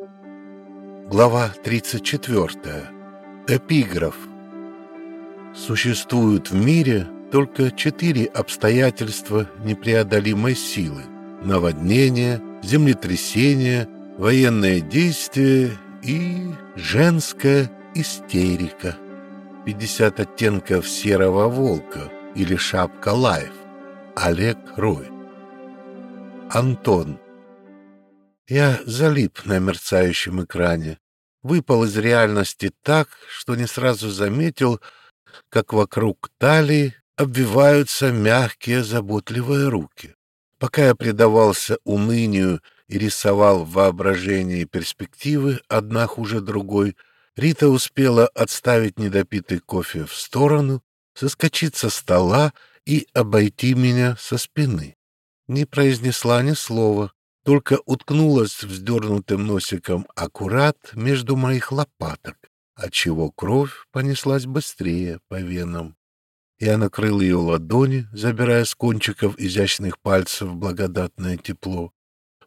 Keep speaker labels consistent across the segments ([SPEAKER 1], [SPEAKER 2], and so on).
[SPEAKER 1] Глава 34. Эпиграф. Существуют в мире только четыре обстоятельства непреодолимой силы. Наводнение, землетрясение, военное действие и женская истерика. 50 оттенков серого волка или шапка лайф. Олег Рой. Антон. Я залип на мерцающем экране. Выпал из реальности так, что не сразу заметил, как вокруг талии обвиваются мягкие заботливые руки. Пока я предавался унынию и рисовал в воображении перспективы, одна хуже другой, Рита успела отставить недопитый кофе в сторону, соскочить со стола и обойти меня со спины. Не произнесла ни слова, только уткнулась вздернутым носиком аккурат между моих лопаток, отчего кровь понеслась быстрее по венам. Я накрыл ее ладони, забирая с кончиков изящных пальцев благодатное тепло.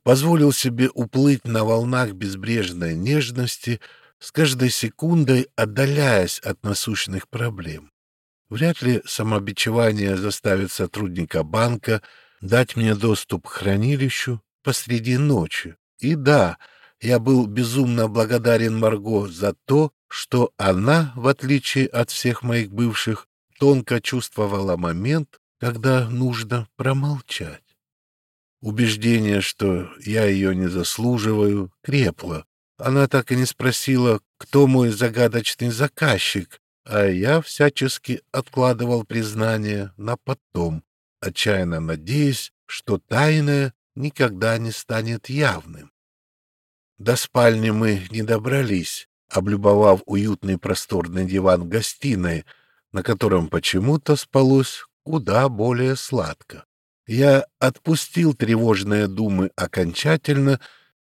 [SPEAKER 1] Позволил себе уплыть на волнах безбрежной нежности, с каждой секундой отдаляясь от насущных проблем. Вряд ли самобичевание заставит сотрудника банка дать мне доступ к хранилищу посреди ночи. И да, я был безумно благодарен Марго за то, что она, в отличие от всех моих бывших, тонко чувствовала момент, когда нужно промолчать. Убеждение, что я ее не заслуживаю, крепло. Она так и не спросила, кто мой загадочный заказчик, а я всячески откладывал признание на потом, отчаянно надеясь, что тайное никогда не станет явным. До спальни мы не добрались, облюбовав уютный просторный диван гостиной, на котором почему-то спалось куда более сладко. Я отпустил тревожные думы окончательно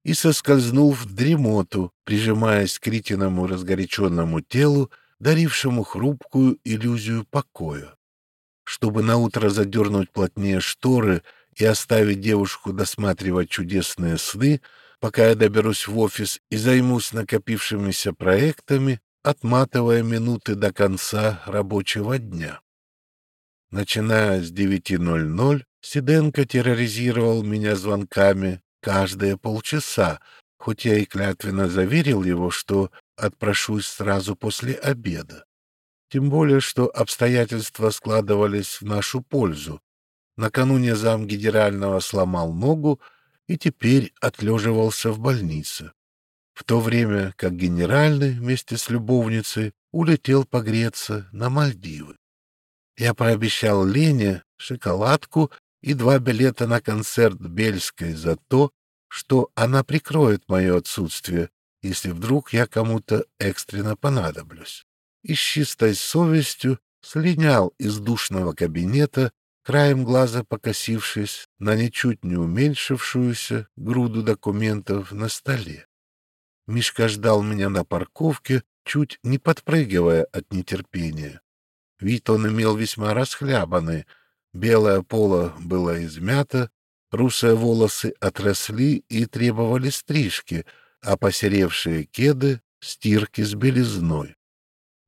[SPEAKER 1] и соскользнул в дремоту, прижимаясь к Ритиному разгоряченному телу, дарившему хрупкую иллюзию покоя. Чтобы наутро задернуть плотнее шторы и оставить девушку досматривать чудесные сны, пока я доберусь в офис и займусь накопившимися проектами, отматывая минуты до конца рабочего дня. Начиная с 9.00, Сиденко терроризировал меня звонками каждые полчаса, хоть я и клятвенно заверил его, что отпрошусь сразу после обеда. Тем более, что обстоятельства складывались в нашу пользу. Накануне зам генерального сломал ногу и теперь отлеживался в больнице. В то время как генеральный вместе с любовницей улетел погреться на Мальдивы. Я пообещал Лене шоколадку и два билета на концерт Бельской за то, что она прикроет мое отсутствие, если вдруг я кому-то экстренно понадоблюсь. И с чистой совестью слинял из душного кабинета краем глаза покосившись на ничуть не уменьшившуюся груду документов на столе. Мишка ждал меня на парковке, чуть не подпрыгивая от нетерпения. Вид он имел весьма расхлябанный, белое поло было измято, русые волосы отросли и требовали стрижки, а посеревшие кеды — стирки с белизной.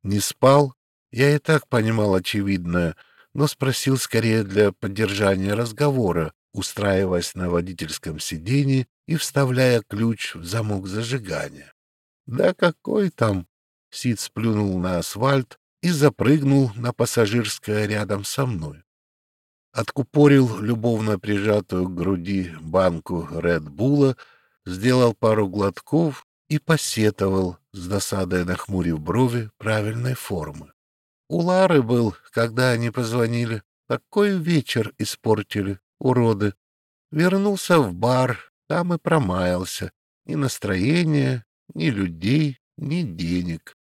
[SPEAKER 1] Не спал? Я и так понимал очевидное — но спросил скорее для поддержания разговора, устраиваясь на водительском сиденье и вставляя ключ в замок зажигания. «Да какой там?» Сид сплюнул на асфальт и запрыгнул на пассажирское рядом со мной. Откупорил любовно прижатую к груди банку Редбула, сделал пару глотков и посетовал, с досадой нахмурив брови правильной формы. У Лары был, когда они позвонили. Такой вечер испортили, уроды. Вернулся в бар, там и промаялся. Ни настроения, ни людей, ни денег.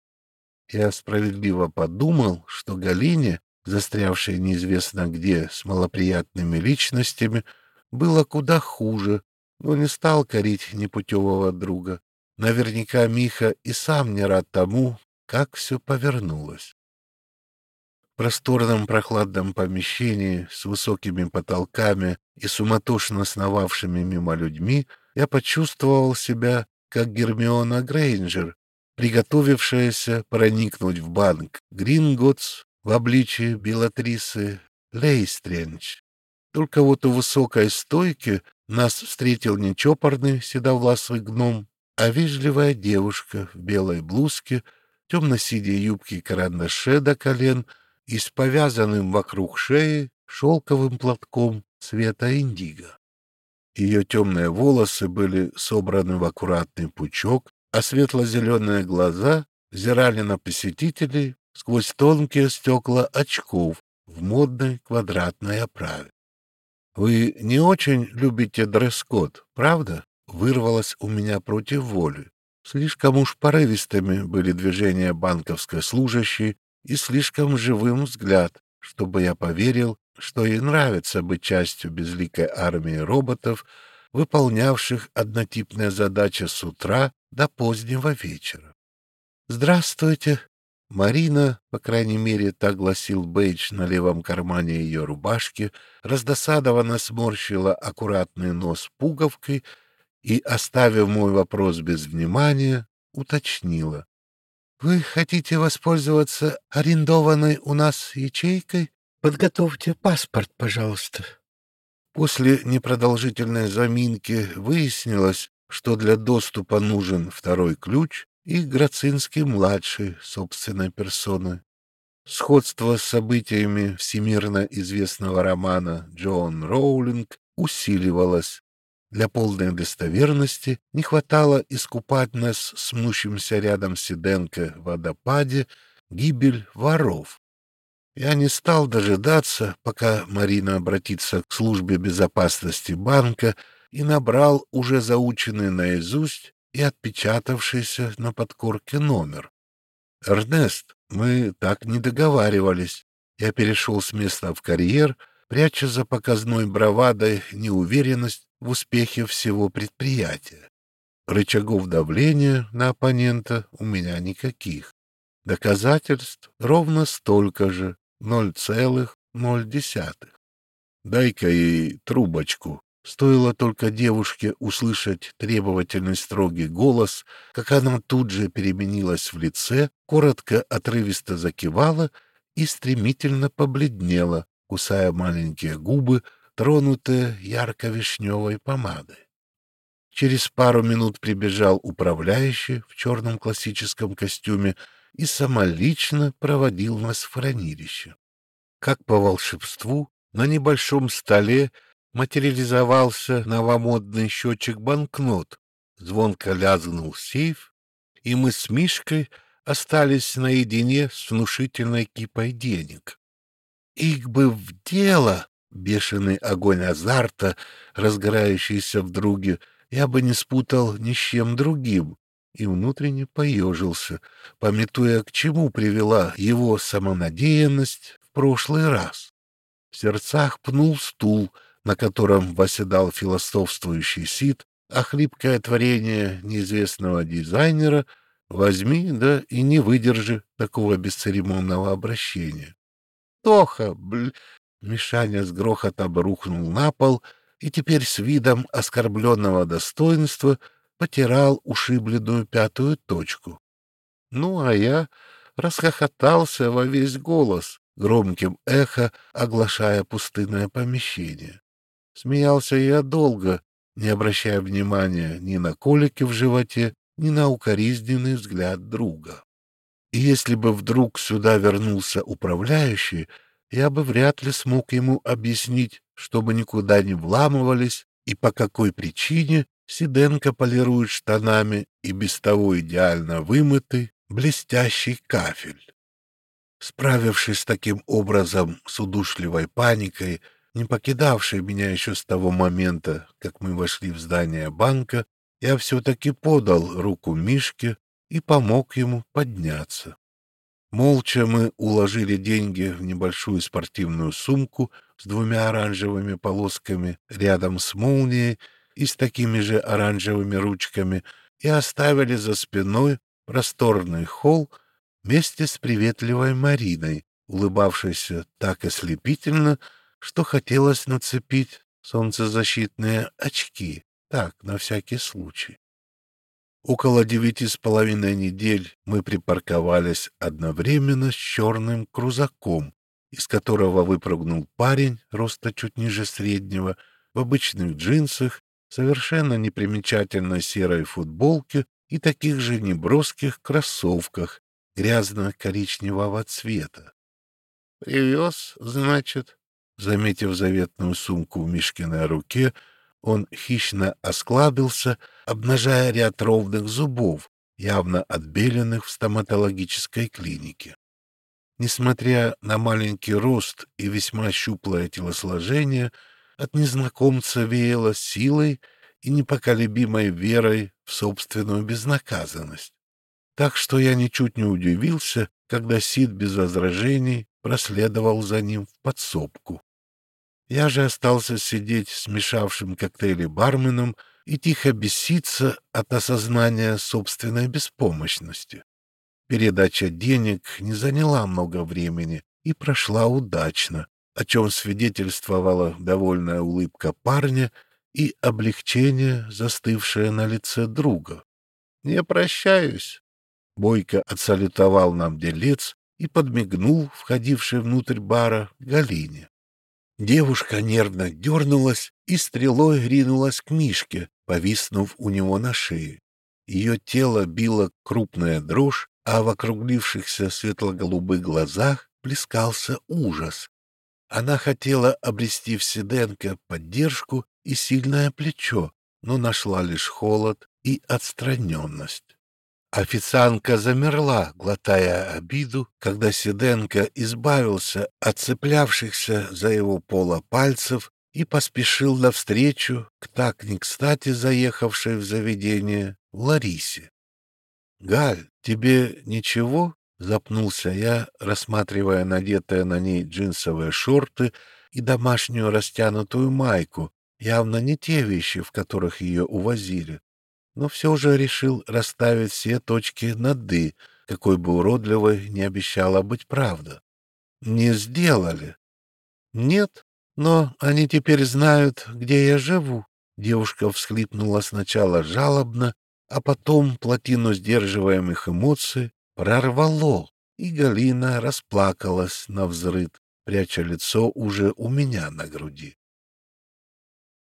[SPEAKER 1] Я справедливо подумал, что Галине, застрявшей неизвестно где с малоприятными личностями, было куда хуже, но не стал корить непутевого друга. Наверняка Миха и сам не рад тому, как все повернулось просторном прохладном помещении с высокими потолками и суматошно сновавшими мимо людьми я почувствовал себя как Гермиона Грейнджер, приготовившаяся проникнуть в банк Гринготс в обличии Белатрисы Лейстрендж. Только вот у высокой стойки нас встретил не чопорный седовласый гном, а вежливая девушка в белой блузке, темно-синей юбке карандаше до колен и с повязанным вокруг шеи шелковым платком цвета индиго. Ее темные волосы были собраны в аккуратный пучок, а светло-зеленые глаза взирали на посетителей сквозь тонкие стекла очков в модной квадратной оправе. «Вы не очень любите дресс-код, правда?» вырвалось у меня против воли. Слишком уж порывистыми были движения банковской служащей и слишком живым взгляд, чтобы я поверил, что ей нравится быть частью безликой армии роботов, выполнявших однотипные задачи с утра до позднего вечера. «Здравствуйте!» Марина, по крайней мере, так гласил бейдж на левом кармане ее рубашки, раздосадованно сморщила аккуратный нос пуговкой и, оставив мой вопрос без внимания, уточнила. — Вы хотите воспользоваться арендованной у нас ячейкой? Подготовьте паспорт, пожалуйста. После непродолжительной заминки выяснилось, что для доступа нужен второй ключ и Грацинский-младший собственной персоны. Сходство с событиями всемирно известного романа Джон Роулинг усиливалось, для полной достоверности не хватало искупать нас с рядом Сиденко в водопаде гибель воров. Я не стал дожидаться, пока Марина обратится к службе безопасности банка и набрал уже заученный наизусть и отпечатавшийся на подкорке номер. «Эрнест, мы так не договаривались». Я перешел с места в карьер, пряча за показной бравадой неуверенность в успехе всего предприятия. Рычагов давления на оппонента у меня никаких. Доказательств ровно столько же, 0,0. Дай-ка ей трубочку. Стоило только девушке услышать требовательный строгий голос, как она тут же переменилась в лице, коротко отрывисто закивала и стремительно побледнела, кусая маленькие губы, тронутые ярко-вишневой помадой. Через пару минут прибежал управляющий в черном классическом костюме и самолично проводил нас в хранилище. Как по волшебству, на небольшом столе материализовался новомодный счетчик банкнот, звонко лязгнул сейф, и мы с Мишкой остались наедине с внушительной кипой денег. Их бы в дело! Бешеный огонь азарта, разгорающийся в друге, я бы не спутал ни с чем другим, и внутренне поежился, пометуя, к чему привела его самонадеянность в прошлый раз. В сердцах пнул стул, на котором восседал философствующий Сид, а хлипкое творение неизвестного дизайнера возьми, да и не выдержи такого бесцеремонного обращения. Тоха, бл... Мишаня с грохотом рухнул на пол и теперь с видом оскорбленного достоинства потирал ушибленную пятую точку. Ну, а я расхохотался во весь голос, громким эхо оглашая пустынное помещение. Смеялся я долго, не обращая внимания ни на колики в животе, ни на укоризненный взгляд друга. Если бы вдруг сюда вернулся управляющий, я бы вряд ли смог ему объяснить, чтобы никуда не вламывались и по какой причине Сиденко полирует штанами и без того идеально вымытый, блестящий кафель. Справившись таким образом с удушливой паникой, не покидавшей меня еще с того момента, как мы вошли в здание банка, я все-таки подал руку Мишке и помог ему подняться. Молча мы уложили деньги в небольшую спортивную сумку с двумя оранжевыми полосками рядом с молнией и с такими же оранжевыми ручками и оставили за спиной просторный холл вместе с приветливой Мариной, улыбавшейся так ослепительно, что хотелось нацепить солнцезащитные очки, так, на всякий случай. Около девяти с половиной недель мы припарковались одновременно с черным крузаком, из которого выпрыгнул парень, роста чуть ниже среднего, в обычных джинсах, совершенно непримечательной серой футболке и таких же неброских кроссовках грязно-коричневого цвета. «Привез, значит?» Заметив заветную сумку в Мишкиной руке, он хищно осклабился, обнажая ряд ровных зубов, явно отбеленных в стоматологической клинике. Несмотря на маленький рост и весьма щуплое телосложение, от незнакомца веяло силой и непоколебимой верой в собственную безнаказанность. Так что я ничуть не удивился, когда Сид без возражений проследовал за ним в подсобку. Я же остался сидеть смешавшим коктейли барменом и тихо беситься от осознания собственной беспомощности. Передача денег не заняла много времени и прошла удачно, о чем свидетельствовала довольная улыбка парня и облегчение, застывшее на лице друга. «Не прощаюсь!» Бойко отсалютовал нам делец и подмигнул входившей внутрь бара Галине. Девушка нервно дернулась и стрелой ринулась к Мишке, повиснув у него на шее. Ее тело било крупная дрожь, а в округлившихся светло-голубых глазах плескался ужас. Она хотела обрести в Сиденко поддержку и сильное плечо, но нашла лишь холод и отстраненность. Официантка замерла, глотая обиду, когда Сиденко избавился от цеплявшихся за его пола пальцев и поспешил навстречу к так не кстати заехавшей в заведение Ларисе. — Галь, тебе ничего? — запнулся я, рассматривая надетые на ней джинсовые шорты и домашнюю растянутую майку, явно не те вещи, в которых ее увозили но все же решил расставить все точки над «и», какой бы уродливой не обещала быть правда. Не сделали. Нет, но они теперь знают, где я живу. Девушка всхлипнула сначала жалобно, а потом плотину сдерживаемых эмоций прорвало, и Галина расплакалась на взрыд, пряча лицо уже у меня на груди.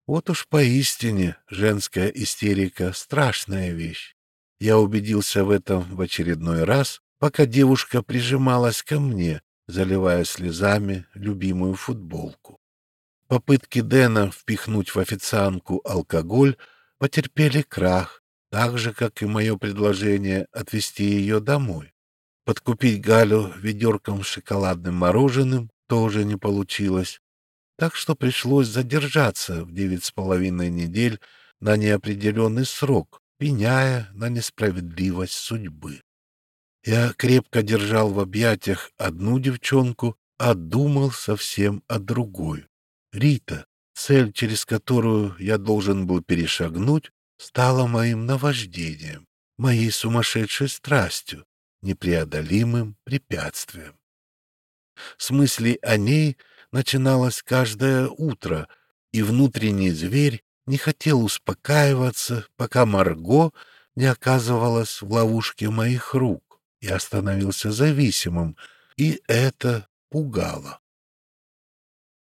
[SPEAKER 1] Вот уж поистине женская истерика — страшная вещь. Я убедился в этом в очередной раз, пока девушка прижималась ко мне, заливая слезами любимую футболку. Попытки Дэна впихнуть в официантку алкоголь потерпели крах, так же, как и мое предложение отвезти ее домой. Подкупить Галю ведерком с шоколадным мороженым тоже не получилось так что пришлось задержаться в девять с половиной недель на неопределенный срок, пеняя на несправедливость судьбы. Я крепко держал в объятиях одну девчонку, а думал совсем о другой. Рита, цель, через которую я должен был перешагнуть, стала моим наваждением, моей сумасшедшей страстью, непреодолимым препятствием. С мыслей о ней начиналось каждое утро, и внутренний зверь не хотел успокаиваться, пока Марго не оказывалась в ловушке моих рук и остановился зависимым, и это пугало.